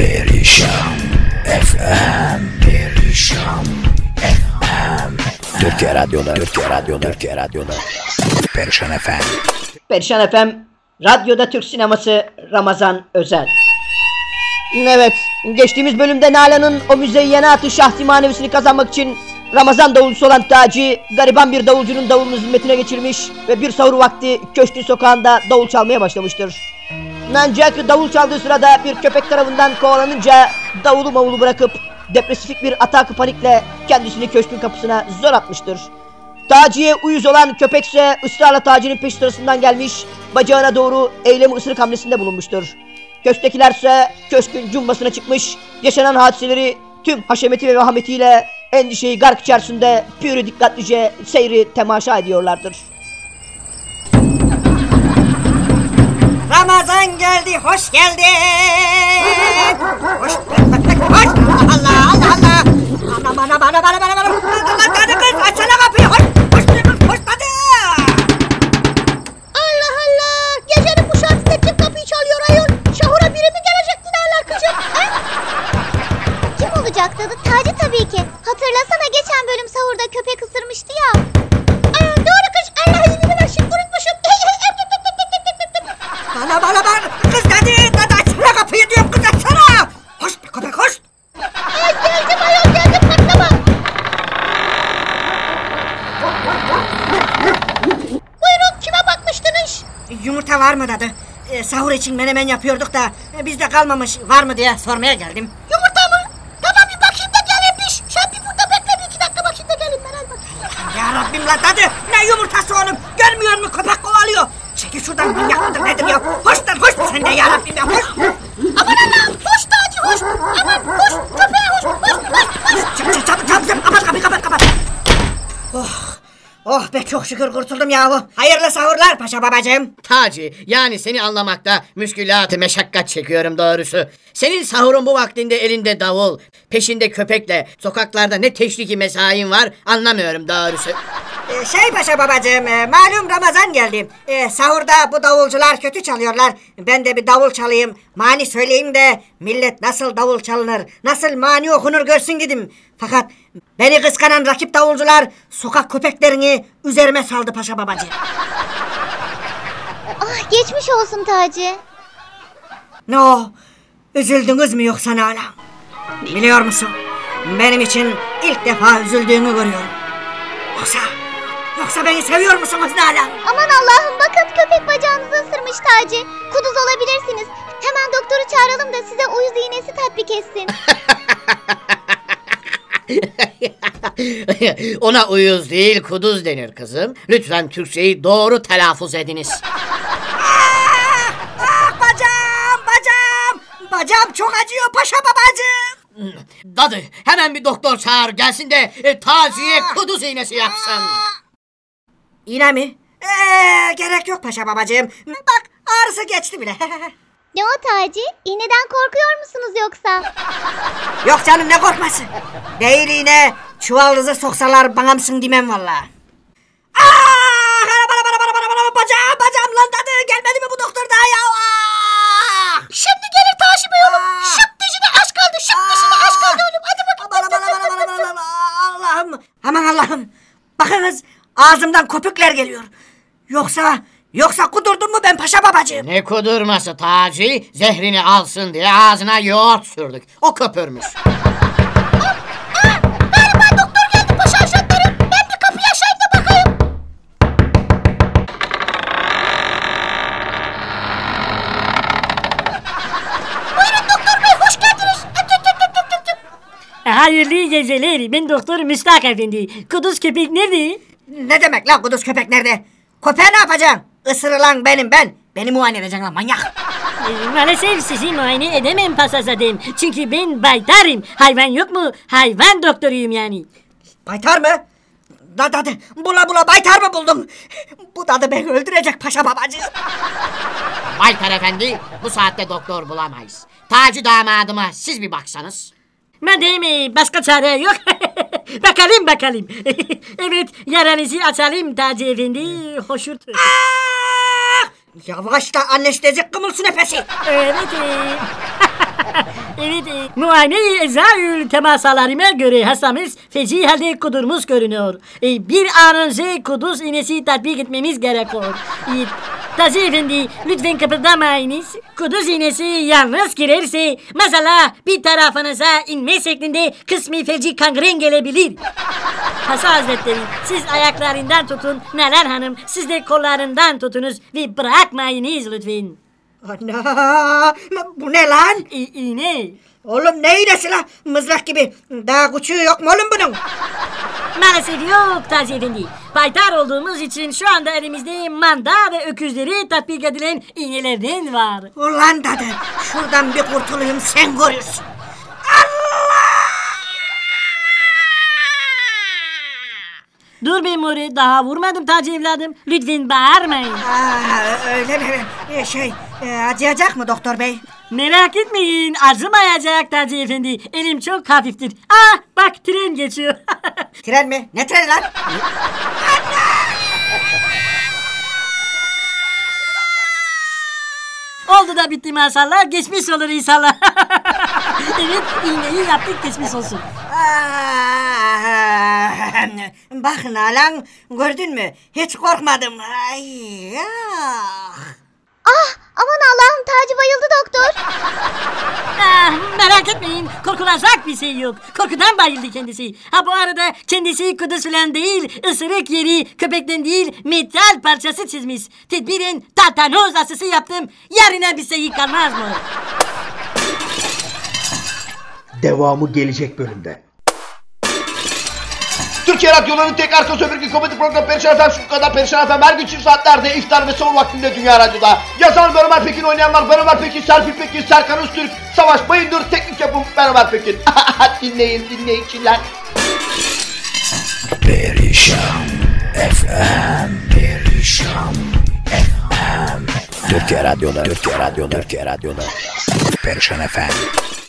Perişan FM Perişan FM Türkiye Radyo'da Türkiye Radyo'da Türkiye Radyo'da Perişan FM Perişan FM, Radyoda Türk Sineması Ramazan Özel. Evet, geçtiğimiz bölümde Nalan'ın o müzeyyenatı şahsi maneviyesini kazanmak için Ramazan davulcusu olan Taci, gariban bir davulcunun davulunu hizmetine geçirmiş ve bir sahur vakti köşkün sokağında davul çalmaya başlamıştır. Ancak davul çaldığı sırada bir köpek tarafından kovalanınca davulu mavulu bırakıp depresifik bir atak panikle kendisini köşkün kapısına zor atmıştır. Taci'ye uyuz olan köpekse ısrarla Taci'nin peş sırasından gelmiş, bacağına doğru eylemi ısırık hamlesinde bulunmuştur. Köşktekilerse köşkün cumbasına çıkmış, yaşanan hadiseleri tüm haşemeti ve vahametiyle endişeyi gark içerisinde pürü dikkatlice seyri temaşa ediyorlardır. Ramazan geldi, hoş geldin. Hoş, hoş. Allah Allah Allah. Anam anam anam anam anam anam. Yumurta var mı dadı? Ee, sahur için menemen yapıyorduk da e, bizde kalmamış var mı diye sormaya geldim. Yumurta mı? Tamam bir bakayım da gelmiş. Sen bir burada bekle bir iki dakika bakayım da gelin ben al bakayım. Ya Rabbim lan dadı ne yumurtası oğlum görmüyor musun köpek kovalıyor. Çekil şuradan manyak mıdır nedir ya? Hoş lan hoş sen de ya Rabbim ya hoş. Aman Allah'ım hoş Taci hoş. Aman hoş köpeğe hoş. Hoş hoş hoş. Çık çık çabuk çabuk çabuk kapat kapıyı kapat kapat. Oh. Oh be çok şükür kurtuldum yahu. Hayırlı sahurlar paşa babacığım. Taci, yani seni anlamakta müşkülat meşakkat çekiyorum doğrusu. Senin sahurun bu vaktinde elinde davul, peşinde köpekle, sokaklarda ne teşriki mesain var anlamıyorum doğrusu. Ee, şey paşa babacığım e, malum Ramazan geldi. Ee, sahurda bu davulcular kötü çalıyorlar. Ben de bir davul çalayım. Mani söyleyeyim de millet nasıl davul çalınır, nasıl mani okunur görsün dedim. Fakat beni kıskanan rakip davulcular sokak köpeklerini üzerime saldı paşa babacığım. Ah geçmiş olsun Taci. Ne o? Üzüldünüz mü yoksa Nalan? Biliyor musun? Benim için ilk defa üzüldüğünü görüyorum. Yoksa, yoksa beni seviyor musunuz Nalan? Aman Allah'ım bakın köpek bacağınızı ısırmış Taci. Kuduz olabilirsiniz. Hemen doktoru çağıralım da size uyuz iğnesi tatbik etsin. Ona uyuz değil kuduz denir kızım. Lütfen Türkçeyi doğru telaffuz ediniz. Ah, ah bacağım, bacağım. Bacağım çok acıyor paşa babacığım. Dadı hemen bir doktor çağır gelsin de e, Taci'ye kuduz iğnesi yapsın. İğne mi? Ee, gerek yok paşa babacığım. Bak ağrısı geçti bile. ne o Taci? İğneden korkuyor musunuz yoksa? yok canım ne korkması. Değil iğne. Çuvalınızı soksalar bana mısın demem valla. Ah! Bana bana bana bana bana bana bacağım bacağım lan dadı. Gelmedi mi bu doktor daha ya? Ah! Şimdi gelir Taci Bey oğlum. Şıp dişine aç kaldı. Şıp dişine aç kaldı oğlum. Hadi bakayım. Aman aman aman aman aman Allah'ım. Aman Allah'ım. Bakınız ağzımdan köpükler geliyor. Yoksa yoksa kudurdum mu ben paşa babacığım? Ne kudurması Taci zehrini alsın diye ağzına yoğurt sürdük. O köpürmüş. Galiba doktor geldi paşa aşağıları. Ben bir kapıyı aşayım da bakayım. Buyurun doktor bey hoş geldiniz. Hayırlı geceler. Ben doktor Müstak Efendi. Kuduz köpek nerede? Ne demek lan kuduz köpek nerede? Köpeği ne yapacaksın? Isırılan benim ben. Beni muayene edeceksin lan manyak. Maalesef sizi muayene edemem pasazadım. Çünkü ben baytarım. Hayvan yok mu? Hayvan doktoruyum yani. Baytar mı? Da dadı bula bula baytar mı buldum? Bu dadı beni öldürecek paşa babacığım. Baytar Efendi bu saatte doktor bulamayız. Taci damadıma siz bir baksanız. Madem e, başka çare yok. bakalım bakalım. evet yaranızı açalım Taci Efendi. Hoşurt. Ah! Yavaş da anestezi kımılsın nefesi. Evet. e, evet, e, muayene ezaül temasalarıma göre hastamız feci halde kudurmuş görünüyor. E, bir an önce kuduz iğnesi tatbik etmemiz gerekiyor. E, Tazi efendi lütfen kıpırdamayınız. Kuduz iğnesi yalnız girerse mesela bir tarafınıza inme şeklinde kısmi feci kangren gelebilir. Hasa Hazretleri siz ayaklarından tutun Neler Hanım siz de kollarından tutunuz ve bırakmayınız lütfen. Ana bu ne lan? İ- iğne. Oğlum ne iğnesi la? Mızrak gibi. Daha küçüğü yok mu oğlum bunun? Maalesef yok Tazi Efendi. Paytar olduğumuz için şu anda elimizde manda ve öküzleri tatbik edilen iğnelerden var. Ulan dadı şuradan bir kurtulayım sen görürsün. Dur be Muri daha vurmadım Taci evladım. Lütfen bağırmayın. Aa, öyle mi? Ee, şey e, acıyacak mı doktor bey? Merak etmeyin acımayacak Taci Efendi. Elim çok hafiftir. Ah bak tren geçiyor. Tren mi? Ne treni lan? Oldu da bitti maşallah. Geçmiş olur inşallah. evet iğneyi yaptık geçmiş olsun. Aa, Bak Nalan gördün mü? Hiç korkmadım. Ay, ah. Ah aman Allah'ım Taci bayıldı doktor. Ah, merak etmeyin korkulacak bir şey yok. Korkudan bayıldı kendisi. Ha bu arada kendisi kuduz falan değil ısırık yeri köpekten değil metal parçası çizmiş. Tedbiren tatanoz aşısı yaptım. Yarına bir şey kalmaz mı? Devamı gelecek bölümde. Türkiye Radyoları'nın tek arka sömürge komedi programı Perişan Efem şu kadar Perişan Efem her gün çift saatlerde iftar ve son vaktinde Dünya Radyo'da. Yazan Ömer Pekin oynayanlar Ömer Pekin, Serpil Pekin, Serkan Öztürk, Savaş Bayındır, teknik yapım Ömer Pekin. dinleyin dinleyiciler. Perişan FM Perişan FM Türkiye Radyoları Türkiye Radyoları Türkiye Radyoları Perişan FM